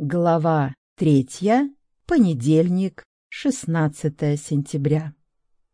Глава третья. Понедельник, 16 сентября.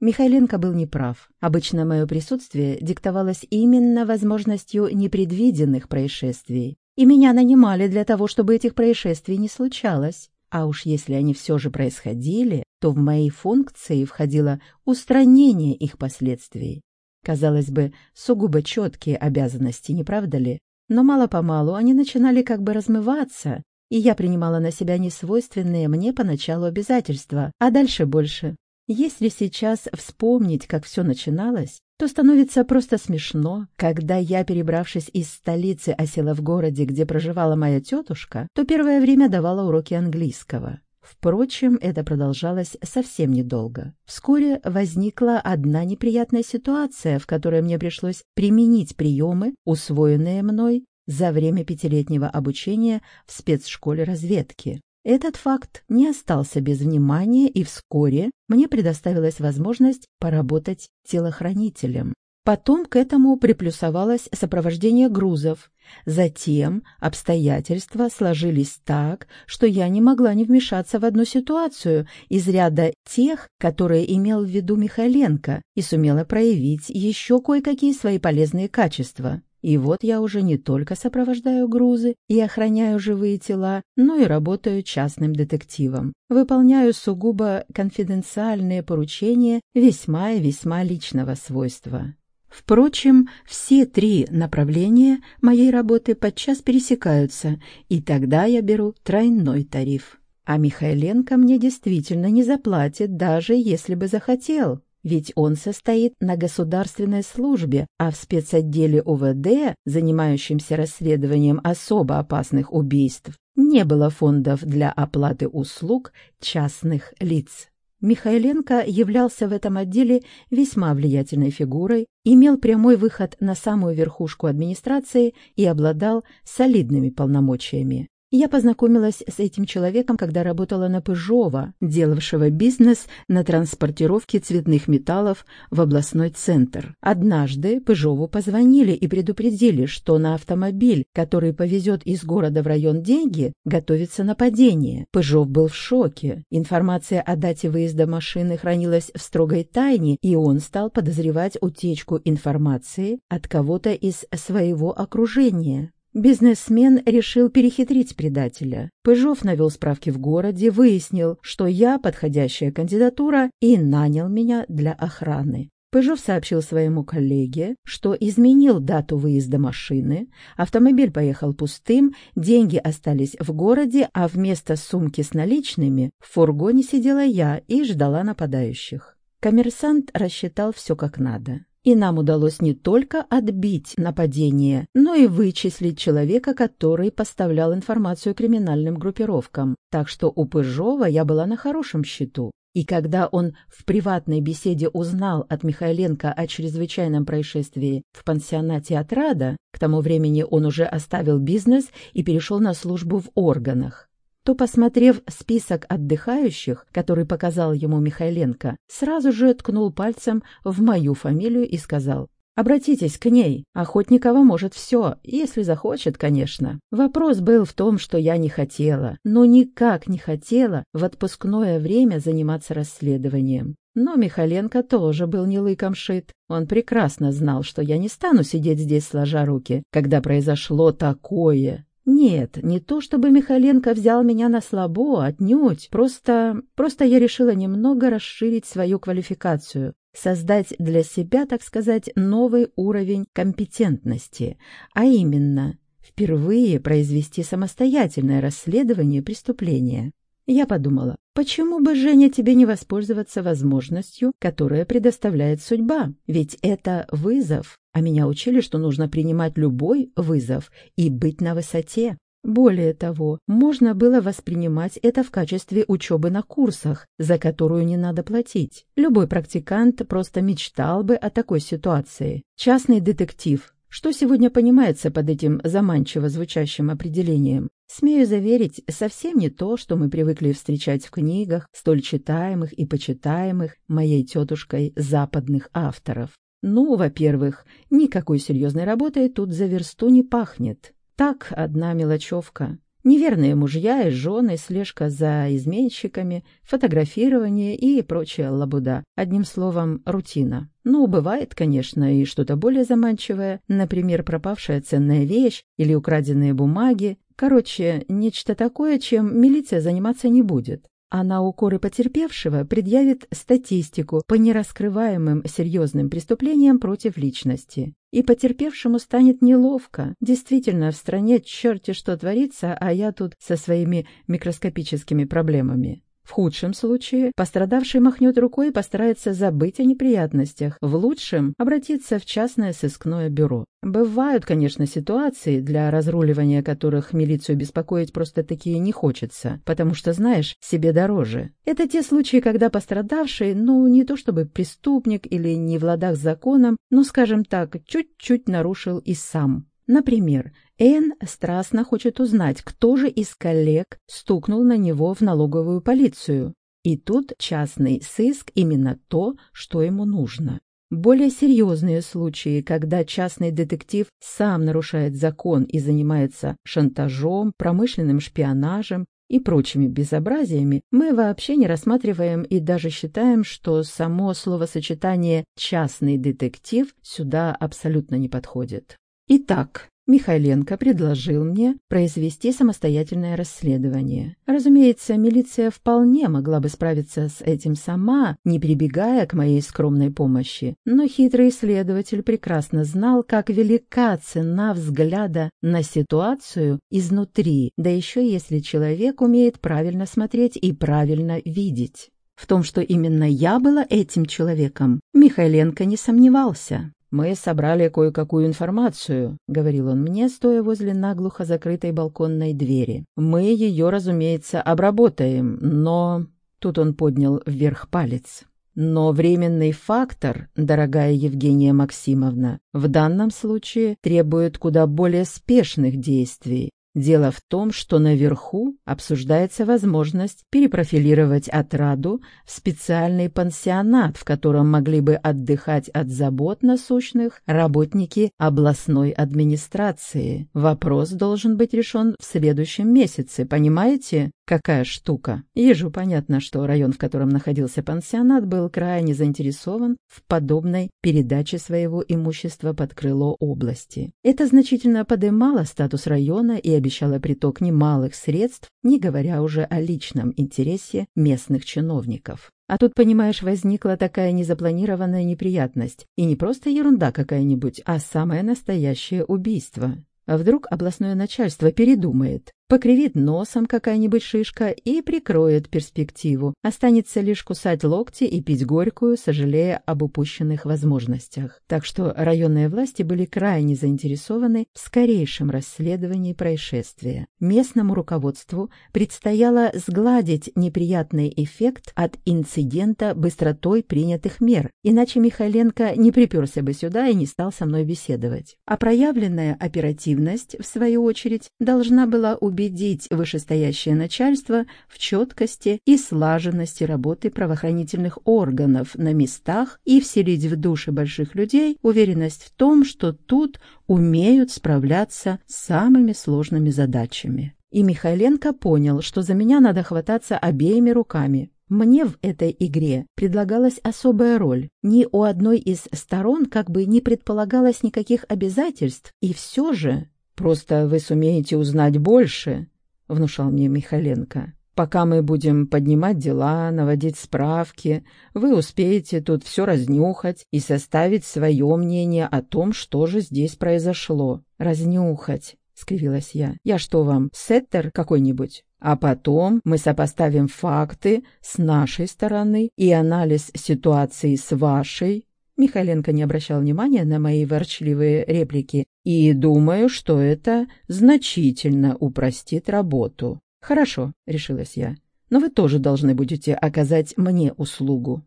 Михайленко был неправ. Обычно мое присутствие диктовалось именно возможностью непредвиденных происшествий. И меня нанимали для того, чтобы этих происшествий не случалось. А уж если они все же происходили, то в мои функции входило устранение их последствий. Казалось бы, сугубо четкие обязанности, не правда ли? Но мало-помалу они начинали как бы размываться, и я принимала на себя несвойственные мне поначалу обязательства, а дальше больше. Если сейчас вспомнить, как все начиналось, то становится просто смешно. Когда я, перебравшись из столицы, осела в городе, где проживала моя тетушка, то первое время давала уроки английского. Впрочем, это продолжалось совсем недолго. Вскоре возникла одна неприятная ситуация, в которой мне пришлось применить приемы, усвоенные мной за время пятилетнего обучения в спецшколе разведки. Этот факт не остался без внимания, и вскоре мне предоставилась возможность поработать телохранителем. Потом к этому приплюсовалось сопровождение грузов. Затем обстоятельства сложились так, что я не могла не вмешаться в одну ситуацию из ряда тех, которые имел в виду Михайленко, и сумела проявить еще кое-какие свои полезные качества. И вот я уже не только сопровождаю грузы и охраняю живые тела, но и работаю частным детективом. Выполняю сугубо конфиденциальные поручения весьма и весьма личного свойства. Впрочем, все три направления моей работы подчас пересекаются, и тогда я беру тройной тариф. А Михайленко мне действительно не заплатит, даже если бы захотел ведь он состоит на государственной службе, а в спецотделе УВД, занимающемся расследованием особо опасных убийств, не было фондов для оплаты услуг частных лиц. Михайленко являлся в этом отделе весьма влиятельной фигурой, имел прямой выход на самую верхушку администрации и обладал солидными полномочиями. Я познакомилась с этим человеком, когда работала на Пыжова, делавшего бизнес на транспортировке цветных металлов в областной центр. Однажды Пыжову позвонили и предупредили, что на автомобиль, который повезет из города в район деньги, готовится нападение. Пыжов был в шоке. Информация о дате выезда машины хранилась в строгой тайне, и он стал подозревать утечку информации от кого-то из своего окружения. Бизнесмен решил перехитрить предателя. Пыжов навел справки в городе, выяснил, что я подходящая кандидатура и нанял меня для охраны. Пыжов сообщил своему коллеге, что изменил дату выезда машины, автомобиль поехал пустым, деньги остались в городе, а вместо сумки с наличными в фургоне сидела я и ждала нападающих. Коммерсант рассчитал все как надо и нам удалось не только отбить нападение, но и вычислить человека, который поставлял информацию криминальным группировкам. Так что у Пыжова я была на хорошем счету. И когда он в приватной беседе узнал от Михайленко о чрезвычайном происшествии в пансионате Отрада, к тому времени он уже оставил бизнес и перешел на службу в органах, то, посмотрев список отдыхающих, который показал ему Михайленко, сразу же ткнул пальцем в мою фамилию и сказал «Обратитесь к ней, Охотникова может все, если захочет, конечно». Вопрос был в том, что я не хотела, но никак не хотела в отпускное время заниматься расследованием. Но Михаленко тоже был не лыком шит. Он прекрасно знал, что я не стану сидеть здесь сложа руки, когда произошло такое. Нет, не то чтобы Михаленко взял меня на слабо, отнюдь. Просто... просто я решила немного расширить свою квалификацию, создать для себя, так сказать, новый уровень компетентности, а именно впервые произвести самостоятельное расследование преступления. Я подумала, почему бы, Женя, тебе не воспользоваться возможностью, которая предоставляет судьба? Ведь это вызов, а меня учили, что нужно принимать любой вызов и быть на высоте. Более того, можно было воспринимать это в качестве учебы на курсах, за которую не надо платить. Любой практикант просто мечтал бы о такой ситуации. Частный детектив. Что сегодня понимается под этим заманчиво звучащим определением? Смею заверить, совсем не то, что мы привыкли встречать в книгах, столь читаемых и почитаемых моей тетушкой западных авторов. Ну, во-первых, никакой серьезной работой тут за версту не пахнет. Так, одна мелочевка. Неверные мужья и жены, слежка за изменщиками, фотографирование и прочая лабуда. Одним словом, рутина. Ну, бывает, конечно, и что-то более заманчивое, например, пропавшая ценная вещь или украденные бумаги. Короче, нечто такое, чем милиция заниматься не будет а на укоры потерпевшего предъявит статистику по нераскрываемым серьезным преступлениям против личности. И потерпевшему станет неловко. Действительно, в стране черти что творится, а я тут со своими микроскопическими проблемами. В худшем случае пострадавший махнет рукой и постарается забыть о неприятностях. В лучшем – обратиться в частное сыскное бюро. Бывают, конечно, ситуации, для разруливания которых милицию беспокоить просто такие не хочется, потому что, знаешь, себе дороже. Это те случаи, когда пострадавший, ну, не то чтобы преступник или не в ладах с законом, но, скажем так, чуть-чуть нарушил и сам. Например, Энн страстно хочет узнать, кто же из коллег стукнул на него в налоговую полицию. И тут частный сыск именно то, что ему нужно. Более серьезные случаи, когда частный детектив сам нарушает закон и занимается шантажом, промышленным шпионажем и прочими безобразиями, мы вообще не рассматриваем и даже считаем, что само словосочетание «частный детектив» сюда абсолютно не подходит. Итак, Михайленко предложил мне произвести самостоятельное расследование. Разумеется, милиция вполне могла бы справиться с этим сама, не прибегая к моей скромной помощи, но хитрый следователь прекрасно знал, как велика цена взгляда на ситуацию изнутри, да еще если человек умеет правильно смотреть и правильно видеть. В том, что именно я была этим человеком, Михайленко не сомневался. «Мы собрали кое-какую информацию», — говорил он мне, стоя возле наглухо закрытой балконной двери. «Мы ее, разумеется, обработаем, но...» Тут он поднял вверх палец. Но временный фактор, дорогая Евгения Максимовна, в данном случае требует куда более спешных действий. Дело в том, что наверху обсуждается возможность перепрофилировать отраду в специальный пансионат, в котором могли бы отдыхать от забот насущных работники областной администрации. Вопрос должен быть решен в следующем месяце, понимаете? Какая штука? Ежу понятно, что район, в котором находился пансионат, был крайне заинтересован в подобной передаче своего имущества под крыло области. Это значительно подымало статус района и обещало приток немалых средств, не говоря уже о личном интересе местных чиновников. А тут, понимаешь, возникла такая незапланированная неприятность. И не просто ерунда какая-нибудь, а самое настоящее убийство. А вдруг областное начальство передумает? Покривит носом какая-нибудь шишка и прикроет перспективу. Останется лишь кусать локти и пить горькую, сожалея об упущенных возможностях. Так что районные власти были крайне заинтересованы в скорейшем расследовании происшествия. Местному руководству предстояло сгладить неприятный эффект от инцидента быстротой принятых мер, иначе Михайленко не приперся бы сюда и не стал со мной беседовать. А проявленная оперативность, в свою очередь, должна была убедить убедить вышестоящее начальство в четкости и слаженности работы правоохранительных органов на местах и вселить в души больших людей уверенность в том, что тут умеют справляться с самыми сложными задачами. И Михайленко понял, что за меня надо хвататься обеими руками. Мне в этой игре предлагалась особая роль. Ни у одной из сторон как бы не предполагалось никаких обязательств, и все же «Просто вы сумеете узнать больше», — внушал мне Михаленко. «Пока мы будем поднимать дела, наводить справки, вы успеете тут все разнюхать и составить свое мнение о том, что же здесь произошло. Разнюхать». — скривилась я. «Я что вам, сеттер какой-нибудь?» А потом мы сопоставим факты с нашей стороны и анализ ситуации с вашей, Михайленко не обращал внимания на мои ворчливые реплики, и думаю, что это значительно упростит работу. «Хорошо», — решилась я, — «но вы тоже должны будете оказать мне услугу».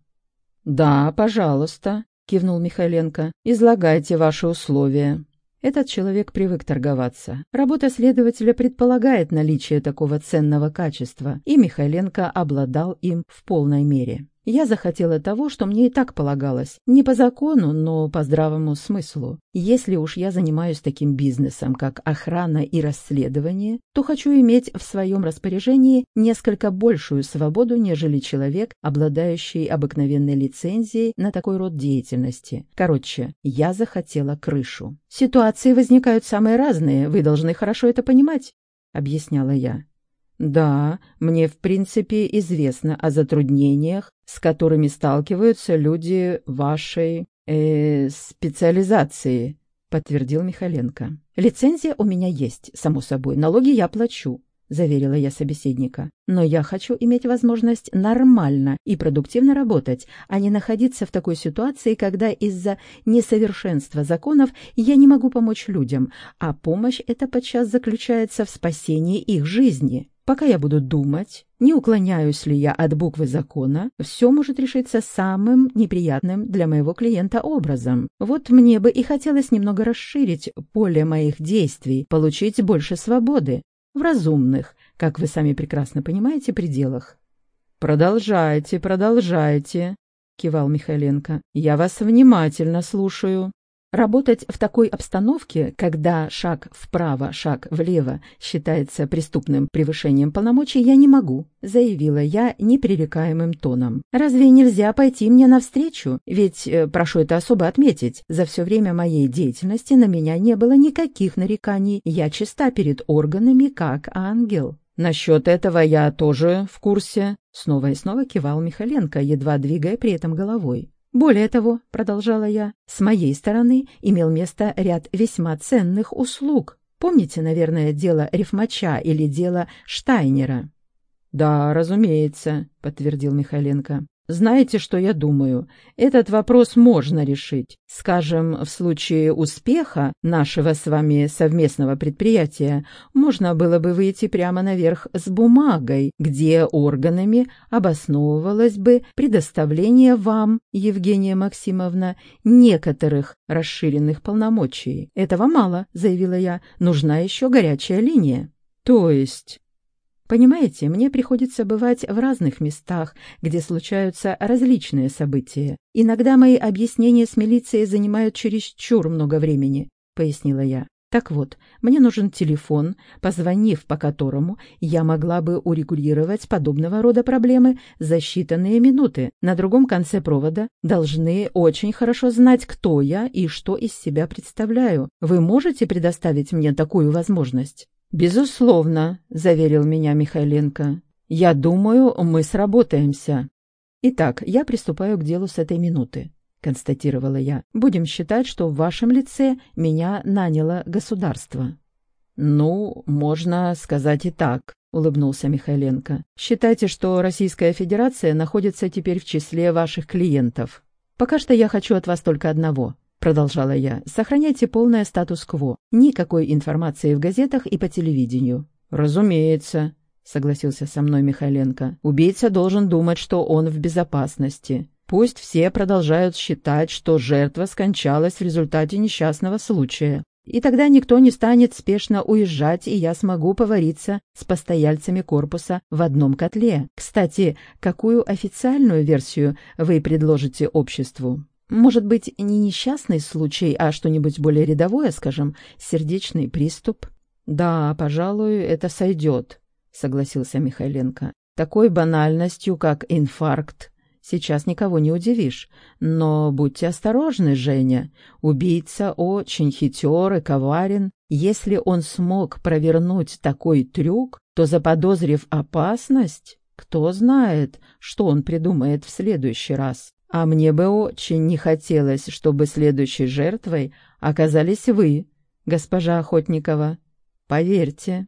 «Да, пожалуйста», — кивнул Михайленко, — «излагайте ваши условия». Этот человек привык торговаться. Работа следователя предполагает наличие такого ценного качества, и Михайленко обладал им в полной мере. Я захотела того, что мне и так полагалось. Не по закону, но по здравому смыслу. Если уж я занимаюсь таким бизнесом, как охрана и расследование, то хочу иметь в своем распоряжении несколько большую свободу, нежели человек, обладающий обыкновенной лицензией на такой род деятельности. Короче, я захотела крышу. Ситуации возникают самые разные, вы должны хорошо это понимать, объясняла я. Да, мне в принципе известно о затруднениях, с которыми сталкиваются люди вашей э, специализации, подтвердил Михаленко. Лицензия у меня есть, само собой, налоги я плачу. — заверила я собеседника. «Но я хочу иметь возможность нормально и продуктивно работать, а не находиться в такой ситуации, когда из-за несовершенства законов я не могу помочь людям, а помощь эта подчас заключается в спасении их жизни». Пока я буду думать, не уклоняюсь ли я от буквы закона, все может решиться самым неприятным для моего клиента образом. Вот мне бы и хотелось немного расширить поле моих действий, получить больше свободы. В разумных, как вы сами прекрасно понимаете, пределах. «Продолжайте, продолжайте», — кивал Михайленко. «Я вас внимательно слушаю». Работать в такой обстановке, когда шаг вправо, шаг влево считается преступным превышением полномочий, я не могу, заявила я непререкаемым тоном. Разве нельзя пойти мне навстречу? Ведь, э, прошу это особо отметить, за все время моей деятельности на меня не было никаких нареканий. Я чиста перед органами, как ангел. «Насчет этого я тоже в курсе», — снова и снова кивал Михаленко, едва двигая при этом головой. Более того, продолжала я, с моей стороны имел место ряд весьма ценных услуг. Помните, наверное, дело Рифмача или дело Штайнера? Да, разумеется, подтвердил Михайленко. Знаете, что я думаю? Этот вопрос можно решить. Скажем, в случае успеха нашего с вами совместного предприятия можно было бы выйти прямо наверх с бумагой, где органами обосновывалось бы предоставление вам, Евгения Максимовна, некоторых расширенных полномочий. Этого мало, заявила я, нужна еще горячая линия. То есть Понимаете, мне приходится бывать в разных местах, где случаются различные события. Иногда мои объяснения с милицией занимают чересчур много времени, пояснила я. Так вот, мне нужен телефон, позвонив по которому я могла бы урегулировать подобного рода проблемы за считанные минуты. На другом конце провода должны очень хорошо знать, кто я и что из себя представляю. Вы можете предоставить мне такую возможность? «Безусловно», — заверил меня Михайленко. «Я думаю, мы сработаемся». «Итак, я приступаю к делу с этой минуты», — констатировала я. «Будем считать, что в вашем лице меня наняло государство». «Ну, можно сказать и так», — улыбнулся Михайленко. «Считайте, что Российская Федерация находится теперь в числе ваших клиентов. Пока что я хочу от вас только одного — продолжала я, — сохраняйте полное статус-кво. Никакой информации в газетах и по телевидению. «Разумеется», — согласился со мной Михайленко. «Убийца должен думать, что он в безопасности. Пусть все продолжают считать, что жертва скончалась в результате несчастного случая. И тогда никто не станет спешно уезжать, и я смогу повариться с постояльцами корпуса в одном котле. Кстати, какую официальную версию вы предложите обществу?» Может быть, не несчастный случай, а что-нибудь более рядовое, скажем, сердечный приступ? Да, пожалуй, это сойдет, согласился Михайленко. Такой банальностью, как инфаркт, сейчас никого не удивишь. Но будьте осторожны, Женя. Убийца очень хитер и коварен. Если он смог провернуть такой трюк, то, заподозрив опасность, кто знает, что он придумает в следующий раз. А мне бы очень не хотелось, чтобы следующей жертвой оказались вы, госпожа Охотникова. Поверьте.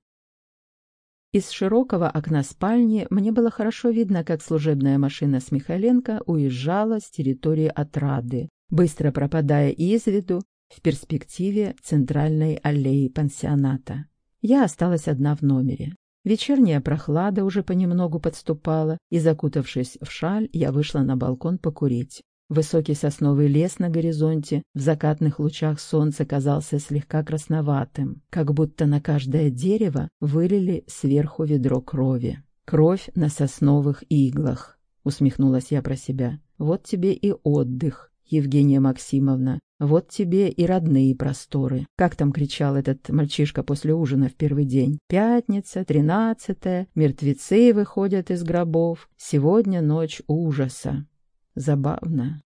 Из широкого окна спальни мне было хорошо видно, как служебная машина с Михаленко уезжала с территории отрады, быстро пропадая из виду в перспективе центральной аллеи пансионата. Я осталась одна в номере. Вечерняя прохлада уже понемногу подступала, и, закутавшись в шаль, я вышла на балкон покурить. Высокий сосновый лес на горизонте в закатных лучах солнца казался слегка красноватым, как будто на каждое дерево вылили сверху ведро крови. Кровь на сосновых иглах. — усмехнулась я про себя. «Вот тебе и отдых, Евгения Максимовна. Вот тебе и родные просторы. Как там кричал этот мальчишка после ужина в первый день? Пятница, тринадцатая, мертвецы выходят из гробов. Сегодня ночь ужаса. Забавно.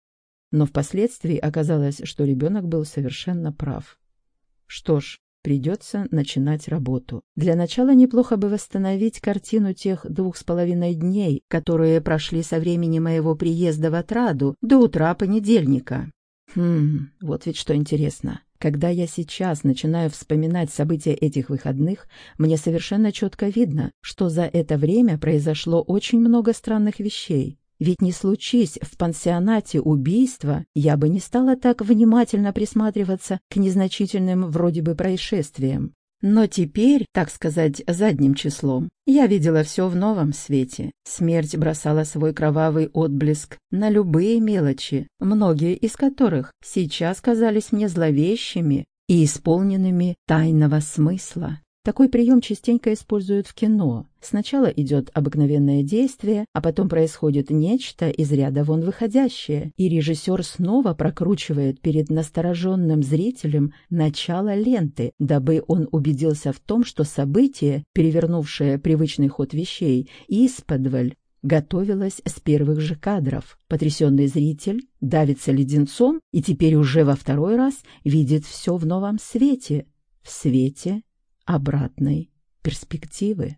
Но впоследствии оказалось, что ребенок был совершенно прав. Что ж, Придется начинать работу. Для начала неплохо бы восстановить картину тех двух с половиной дней, которые прошли со времени моего приезда в Отраду до утра понедельника. Хм, вот ведь что интересно. Когда я сейчас начинаю вспоминать события этих выходных, мне совершенно четко видно, что за это время произошло очень много странных вещей. Ведь не случись в пансионате убийства, я бы не стала так внимательно присматриваться к незначительным вроде бы происшествиям. Но теперь, так сказать, задним числом, я видела все в новом свете. Смерть бросала свой кровавый отблеск на любые мелочи, многие из которых сейчас казались мне зловещими и исполненными тайного смысла. Такой прием частенько используют в кино. Сначала идет обыкновенное действие, а потом происходит нечто из ряда вон выходящее, и режиссер снова прокручивает перед настороженным зрителем начало ленты, дабы он убедился в том, что событие, перевернувшее привычный ход вещей, исподволь готовилось с первых же кадров. Потрясенный зритель давится леденцом и теперь уже во второй раз видит все в новом свете. В свете обратной перспективы.